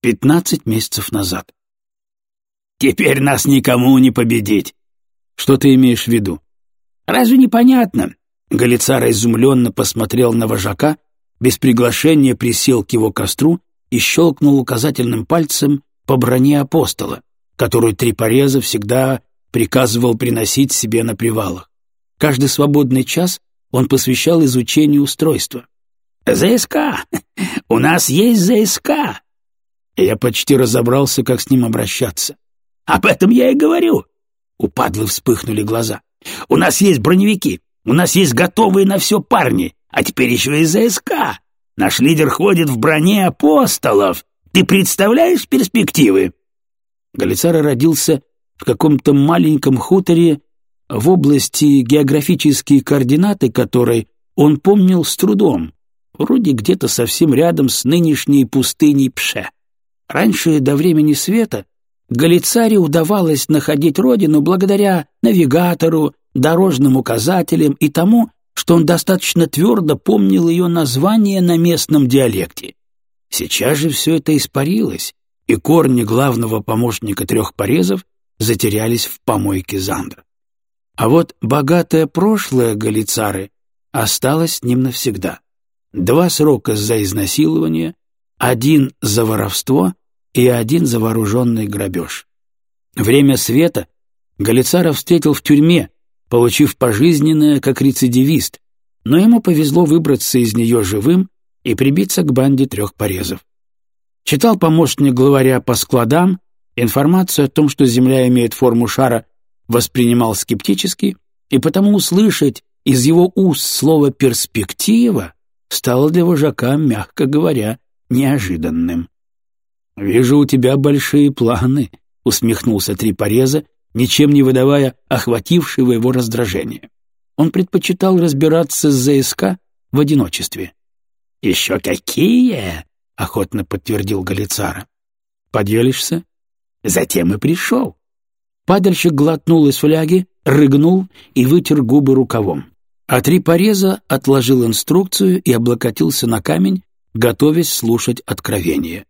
Пятнадцать месяцев назад. «Теперь нас никому не победить!» «Что ты имеешь в виду?» «Разве непонятно?» Галицара изумленно посмотрел на вожака, без приглашения присел к его костру и щелкнул указательным пальцем по броне апостола, которую Трипореза всегда приказывал приносить себе на привалах. Каждый свободный час он посвящал изучению устройства. «ЗСК! У нас есть ЗСК!» Я почти разобрался, как с ним обращаться. «Об этом я и говорю!» У падлы вспыхнули глаза. «У нас есть броневики, у нас есть готовые на все парни, а теперь еще и ЗСК. Наш лидер ходит в броне апостолов. Ты представляешь перспективы?» Галицара родился в каком-то маленьком хуторе в области географические координаты которой он помнил с трудом, вроде где-то совсем рядом с нынешней пустыней Пше. Раньше, до времени света, Галицаре удавалось находить родину благодаря навигатору, дорожным указателям и тому, что он достаточно твердо помнил ее название на местном диалекте. Сейчас же все это испарилось, и корни главного помощника трех порезов затерялись в помойке Зандра. А вот богатое прошлое Галицары осталось с ним навсегда. Два срока за изнасилование, один за воровство и один за вооруженный грабеж. Время света Галицара встретил в тюрьме, получив пожизненное как рецидивист, но ему повезло выбраться из нее живым и прибиться к банде трех порезов. Читал помощник главаря по складам, информацию о том, что Земля имеет форму шара, воспринимал скептически, и потому услышать из его уст слово «перспектива» стало для вожака, мягко говоря, неожиданным. «Вижу, у тебя большие планы», — усмехнулся Трипореза, ничем не выдавая охватившего его раздражения. Он предпочитал разбираться с ЗСК в одиночестве. «Еще какие!» — охотно подтвердил Галицара. «Поделишься?» «Затем и пришел». Падальщик глотнул из фляги, рыгнул и вытер губы рукавом. А три пореза отложил инструкцию и облокотился на камень, готовясь слушать откровение.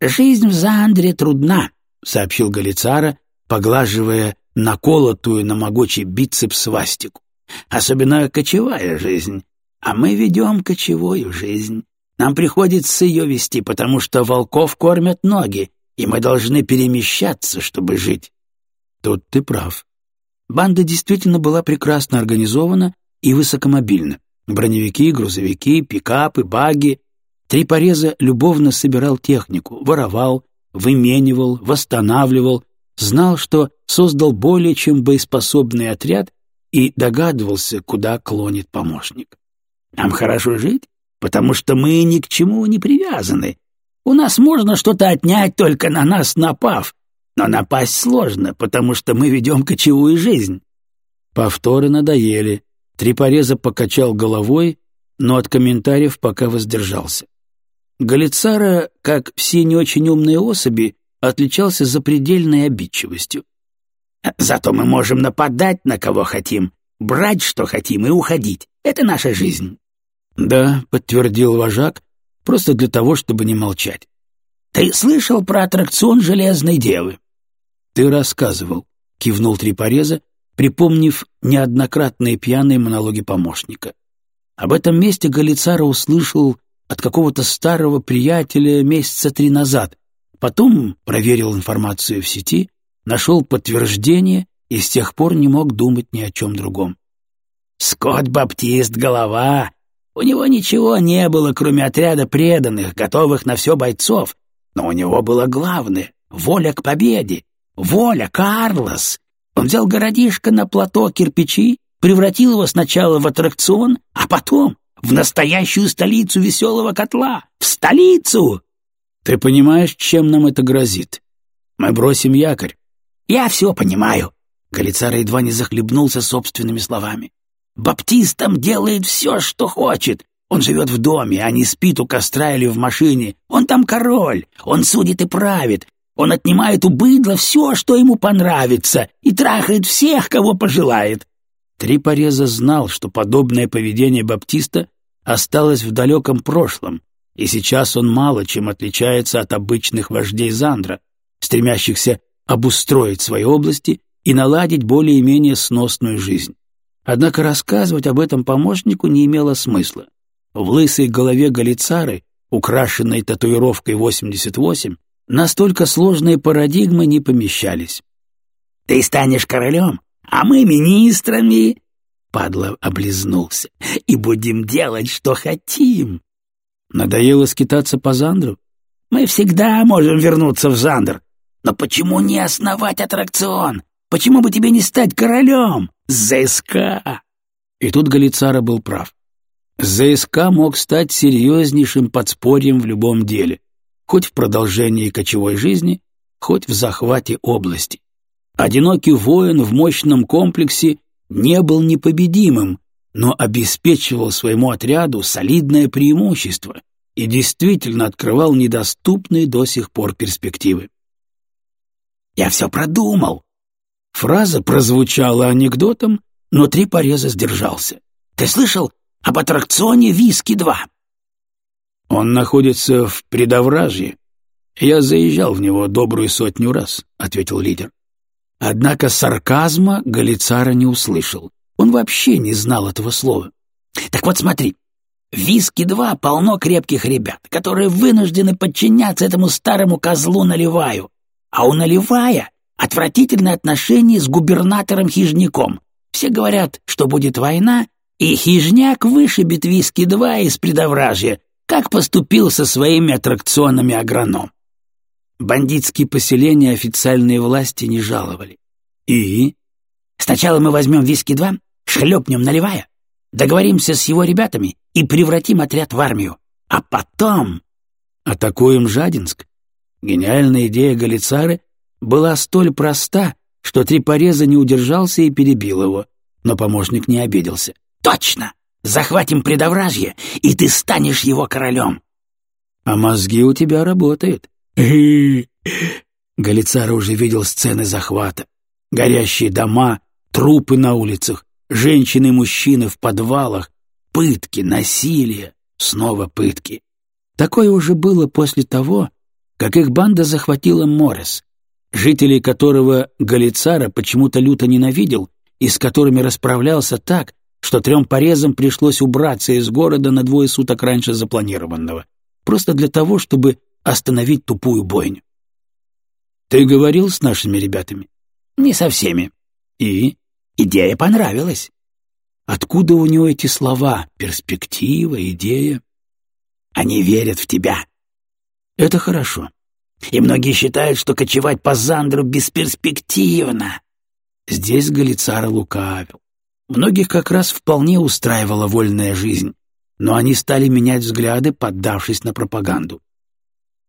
«Жизнь в Заандре трудна», — сообщил Галицара, поглаживая наколотую на могучий бицепс свастику. «Особенно кочевая жизнь. А мы ведем кочевую жизнь. Нам приходится ее вести, потому что волков кормят ноги, и мы должны перемещаться, чтобы жить». Тут ты прав. Банда действительно была прекрасно организована и высокомобильна. Броневики, грузовики, пикапы, баги, Три пореза любовно собирал технику, воровал, выменивал, восстанавливал, знал, что создал более чем боеспособный отряд и догадывался, куда клонит помощник. «Нам хорошо жить, потому что мы ни к чему не привязаны. У нас можно что-то отнять, только на нас напав, но напасть сложно, потому что мы ведем кочевую жизнь». Повторы надоели. Трипореза покачал головой, но от комментариев пока воздержался. Галицара, как все не очень умные особи, отличался запредельной обидчивостью. «Зато мы можем нападать на кого хотим, брать что хотим и уходить. Это наша жизнь». «Да», — подтвердил вожак, просто для того, чтобы не молчать. «Ты слышал про аттракцион Железной Девы?» «Ты рассказывал», — кивнул Трипореза, припомнив неоднократные пьяные монологи помощника. Об этом месте Галицара услышал от какого-то старого приятеля месяца три назад. Потом проверил информацию в сети, нашел подтверждение и с тех пор не мог думать ни о чем другом. «Скотт Баптист — голова. У него ничего не было, кроме отряда преданных, готовых на все бойцов. Но у него было главное — воля к победе. Воля, Карлос. Он взял городишко на плато кирпичи, превратил его сначала в аттракцион, а потом в настоящую столицу веселого котла, в столицу!» «Ты понимаешь, чем нам это грозит? Мы бросим якорь». «Я все понимаю», — Галицара едва не захлебнулся собственными словами. «Баптистом делает все, что хочет. Он живет в доме, а не спит у костра или в машине. Он там король, он судит и правит. Он отнимает у быдла все, что ему понравится, и трахает всех, кого пожелает». Три пореза знал, что подобное поведение Баптиста осталось в далеком прошлом, и сейчас он мало чем отличается от обычных вождей Зандра, стремящихся обустроить свои области и наладить более-менее сносную жизнь. Однако рассказывать об этом помощнику не имело смысла. В лысой голове Галицары, украшенной татуировкой 88, настолько сложные парадигмы не помещались. «Ты станешь королем, а мы министрами!» Падла облизнулся. «И будем делать, что хотим!» Надоело скитаться по Зандру? «Мы всегда можем вернуться в Зандр. Но почему не основать аттракцион? Почему бы тебе не стать королем? ЗСК!» И тут Галицара был прав. ЗСК мог стать серьезнейшим подспорьем в любом деле, хоть в продолжении кочевой жизни, хоть в захвате области. Одинокий воин в мощном комплексе не был непобедимым, но обеспечивал своему отряду солидное преимущество и действительно открывал недоступные до сих пор перспективы. «Я все продумал!» Фраза прозвучала анекдотом, но три пореза сдержался. «Ты слышал об аттракционе «Виски-2»?» «Он находится в предовражье. Я заезжал в него добрую сотню раз», — ответил лидер. Однако сарказма Галицара не услышал. Он вообще не знал этого слова. «Так вот смотри, в «Виски-2» полно крепких ребят, которые вынуждены подчиняться этому старому козлу Наливаю. А у Наливая отвратительные отношения с губернатором-хижняком. Все говорят, что будет война, и хижняк вышибет «Виски-2» из предовражья, как поступил со своими аттракционами агроном. Бандитские поселения официальные власти не жаловали. И? Сначала мы возьмем виски-2, шлепнем наливая, договоримся с его ребятами и превратим отряд в армию. А потом... Атакуем Жадинск. Гениальная идея Галицары была столь проста, что Трипореза не удержался и перебил его, но помощник не обиделся. «Точно! Захватим предовражье, и ты станешь его королем!» «А мозги у тебя работают. Галицара уже видел сцены захвата. Горящие дома, трупы на улицах, женщины и мужчины в подвалах, пытки, насилие, снова пытки. Такое уже было после того, как их банда захватила Морес, жителей которого Галицара почему-то люто ненавидел и с которыми расправлялся так, что трем порезам пришлось убраться из города на двое суток раньше запланированного, просто для того, чтобы остановить тупую бойню. Ты говорил с нашими ребятами? Не со всеми. И? Идея понравилась. Откуда у него эти слова? Перспектива, идея? Они верят в тебя. Это хорошо. И многие считают, что кочевать по Зандру бесперспективно. Здесь Галицара лукавил. Многих как раз вполне устраивала вольная жизнь, но они стали менять взгляды, поддавшись на пропаганду.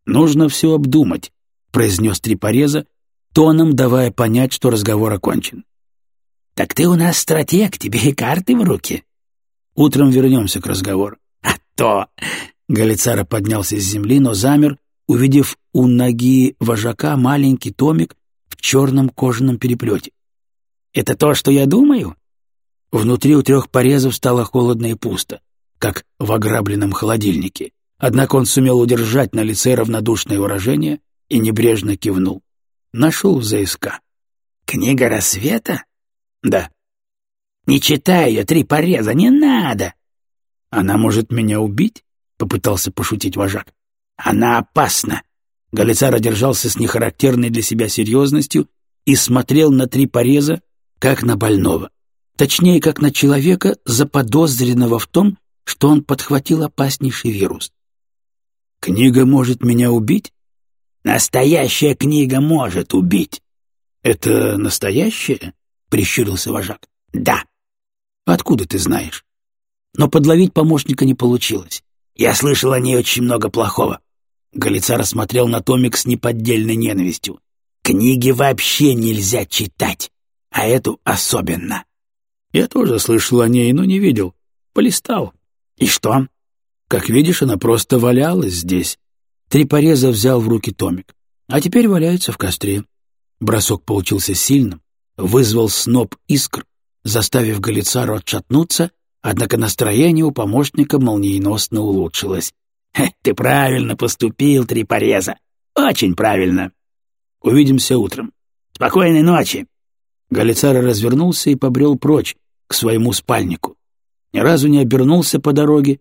«Нужно все обдумать», — произнес Трипореза, тоном давая понять, что разговор окончен. «Так ты у нас стратег, тебе и карты в руки». «Утром вернемся к разговору». «А то...» — Галицара поднялся с земли, но замер, увидев у ноги вожака маленький томик в черном кожаном переплете. «Это то, что я думаю?» Внутри у трех порезов стало холодно и пусто, как в ограбленном холодильнике. Однако он сумел удержать на лице равнодушное выражение и небрежно кивнул. Нашел в ЗСК. «Книга рассвета?» «Да». «Не читай ее, три пореза, не надо!» «Она может меня убить?» — попытался пошутить вожак. «Она опасна!» Галицар держался с нехарактерной для себя серьезностью и смотрел на три пореза, как на больного. Точнее, как на человека, заподозренного в том, что он подхватил опаснейший вирус. Книга может меня убить? Настоящая книга может убить. Это настоящая? Прищурился вожак. Да. Откуда ты знаешь? Но подловить помощника не получилось. Я слышал о ней очень много плохого. Галица рассмотрел на томик с неподдельной ненавистью. Книги вообще нельзя читать, а эту особенно. Я тоже слышал о ней, но не видел. Полистал. И что? Как видишь, она просто валялась здесь. Трипореза взял в руки томик. А теперь валяется в костре. Бросок получился сильным, вызвал сноп искр, заставив Галицару отшатнуться, однако настроение у помощника молниеносно улучшилось. Ты правильно поступил, три пореза. Очень правильно. Увидимся утром. Спокойной ночи. Галицара развернулся и побрел прочь, к своему спальнику. Ни разу не обернулся по дороге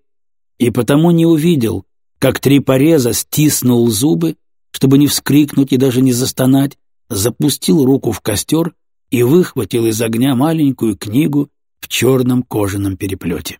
и потому не увидел, как три пореза стиснул зубы, чтобы не вскрикнуть и даже не застонать, запустил руку в костер и выхватил из огня маленькую книгу в черном кожаном переплете.